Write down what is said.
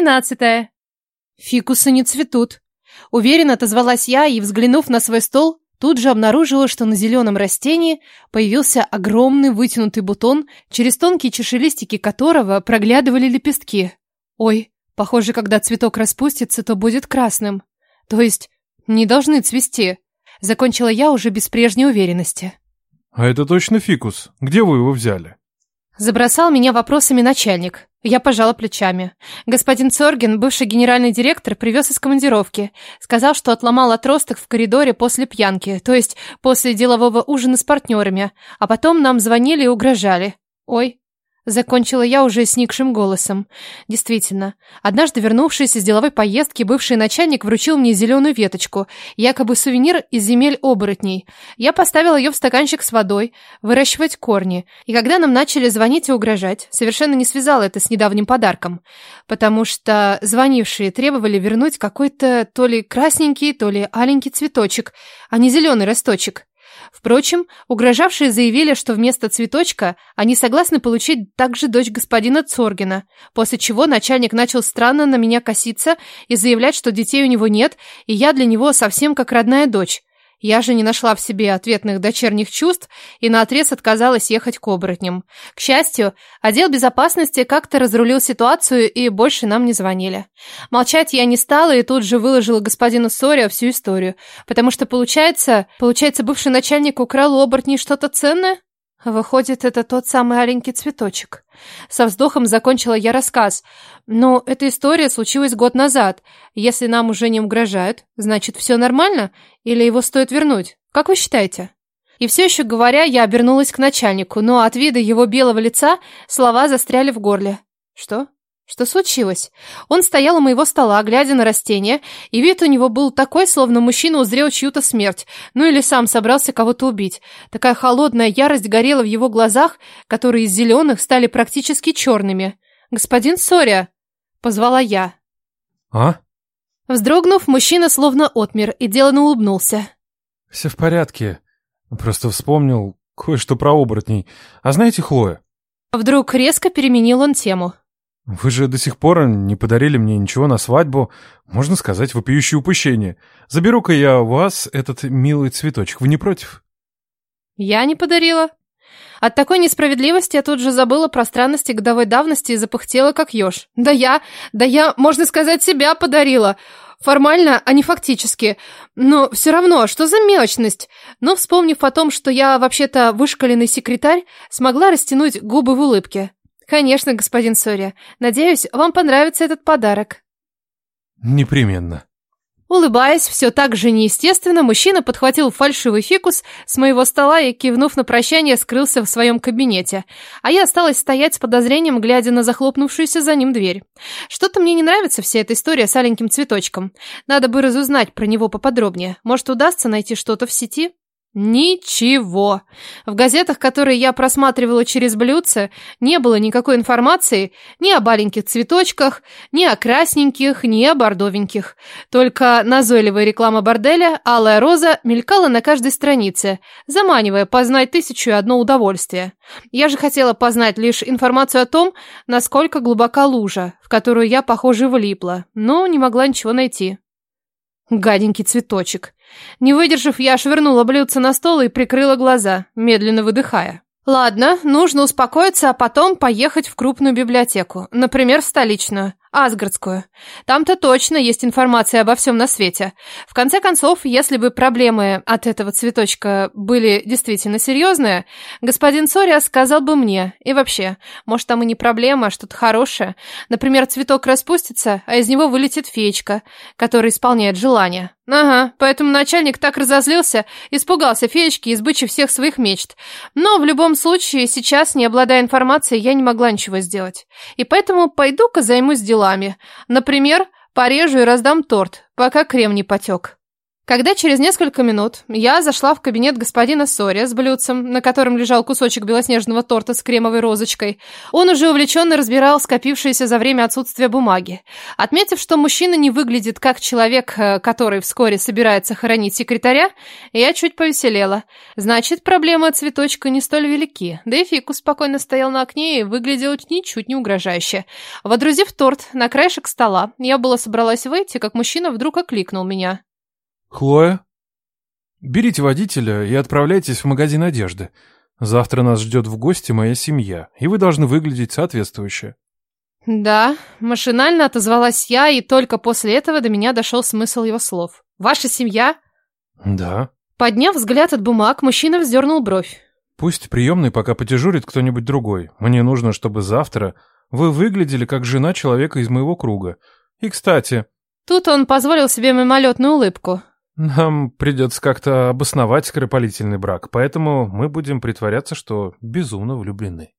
Тринадцатое. Фикусы не цветут. Уверенно отозвалась я и, взглянув на свой стол, тут же обнаружила, что на зеленом растении появился огромный вытянутый бутон, через тонкие чешелистики которого проглядывали лепестки. Ой, похоже, когда цветок распустится, то будет красным. То есть не должны цвести. Закончила я уже без прежней уверенности. А это точно фикус. Где вы его взяли? Забросал меня вопросами начальник. Я пожала плечами. Господин Цоргин, бывший генеральный директор, привез из командировки. Сказал, что отломал отросток в коридоре после пьянки, то есть после делового ужина с партнерами. А потом нам звонили и угрожали. Ой, Закончила я уже сникшим голосом. Действительно, однажды вернувшись из деловой поездки, бывший начальник вручил мне зеленую веточку, якобы сувенир из земель оборотней. Я поставила ее в стаканчик с водой, выращивать корни. И когда нам начали звонить и угрожать, совершенно не связала это с недавним подарком. Потому что звонившие требовали вернуть какой-то то ли красненький, то ли аленький цветочек, а не зеленый росточек. Впрочем, угрожавшие заявили, что вместо цветочка они согласны получить также дочь господина Цоргина, после чего начальник начал странно на меня коситься и заявлять, что детей у него нет, и я для него совсем как родная дочь. Я же не нашла в себе ответных дочерних чувств и наотрез отказалась ехать к оборотням. К счастью, отдел безопасности как-то разрулил ситуацию и больше нам не звонили. Молчать я не стала и тут же выложила господину Сория всю историю, потому что, получается, получается, бывший начальник украл у оборотней что-то ценное? Выходит, это тот самый аленький цветочек. Со вздохом закончила я рассказ. Но эта история случилась год назад. Если нам уже не угрожают, значит, все нормально? Или его стоит вернуть? Как вы считаете? И все еще говоря, я обернулась к начальнику, но от вида его белого лица слова застряли в горле. Что? Что случилось? Он стоял у моего стола, глядя на растение, и вид у него был такой, словно мужчина узрел чью-то смерть, ну или сам собрался кого-то убить. Такая холодная ярость горела в его глазах, которые из зеленых стали практически черными. «Господин Соря!» — позвала я. А? Вздрогнув, мужчина словно отмер и деланно улыбнулся. Все в порядке. Просто вспомнил кое-что про оборотней. А знаете Хлоя? Вдруг резко переменил он тему. Вы же до сих пор не подарили мне ничего на свадьбу. Можно сказать, вопиющее упущение. Заберу-ка я у вас этот милый цветочек. Вы не против? Я не подарила. От такой несправедливости я тут же забыла про странности годовой давности и запыхтела, как еж. Да я, да я, можно сказать, себя подарила. Формально, а не фактически. Но все равно, что за мелочность? Но, вспомнив о том, что я вообще-то вышкаленный секретарь, смогла растянуть губы в улыбке. Конечно, господин Сория. Надеюсь, вам понравится этот подарок. Непременно. Улыбаясь, все так же неестественно, мужчина подхватил фальшивый фикус с моего стола и, кивнув на прощание, скрылся в своем кабинете. А я осталась стоять с подозрением, глядя на захлопнувшуюся за ним дверь. Что-то мне не нравится вся эта история с аленьким цветочком. Надо бы разузнать про него поподробнее. Может, удастся найти что-то в сети? Ничего. В газетах, которые я просматривала через блюдце, не было никакой информации ни о маленьких цветочках, ни о красненьких, ни о бордовеньких. Только назойливая реклама борделя «Алая роза» мелькала на каждой странице, заманивая познать тысячу и одно удовольствие. Я же хотела познать лишь информацию о том, насколько глубока лужа, в которую я, похоже, влипла, но не могла ничего найти. Гаденький цветочек. Не выдержав, я швырнула блюдце на стол и прикрыла глаза, медленно выдыхая. Ладно, нужно успокоиться, а потом поехать в крупную библиотеку, например, в столичную. Асгардскую. Там-то точно есть информация обо всем на свете. В конце концов, если бы проблемы от этого цветочка были действительно серьезные, господин Сория сказал бы мне. И вообще, может, там и не проблема, а что-то хорошее. Например, цветок распустится, а из него вылетит феечка, которая исполняет желание. Ага, поэтому начальник так разозлился, испугался феечки, избычив всех своих мечт. Но в любом случае, сейчас, не обладая информацией, я не могла ничего сделать. И поэтому пойду-ка займусь делами. Например, порежу и раздам торт, пока крем не потек. Когда через несколько минут я зашла в кабинет господина Сори с блюдцем, на котором лежал кусочек белоснежного торта с кремовой розочкой, он уже увлеченно разбирал скопившиеся за время отсутствия бумаги. Отметив, что мужчина не выглядит как человек, э, который вскоре собирается хоронить секретаря, я чуть повеселела. Значит, проблемы цветочка не столь велики. Да и фикус спокойно стоял на окне и выглядел ничуть не угрожающе. Водрузив торт на краешек стола, я была собралась выйти, как мужчина вдруг окликнул меня. Хлоя? Берите водителя и отправляйтесь в магазин одежды. Завтра нас ждет в гости моя семья, и вы должны выглядеть соответствующе. Да, машинально отозвалась я, и только после этого до меня дошел смысл его слов. Ваша семья? Да. Подняв взгляд от бумаг, мужчина вздернул бровь. Пусть приемный пока подежурит кто-нибудь другой. Мне нужно, чтобы завтра вы выглядели как жена человека из моего круга. И, кстати... Тут он позволил себе мимолетную улыбку. Нам придется как-то обосновать скоропалительный брак, поэтому мы будем притворяться, что безумно влюблены.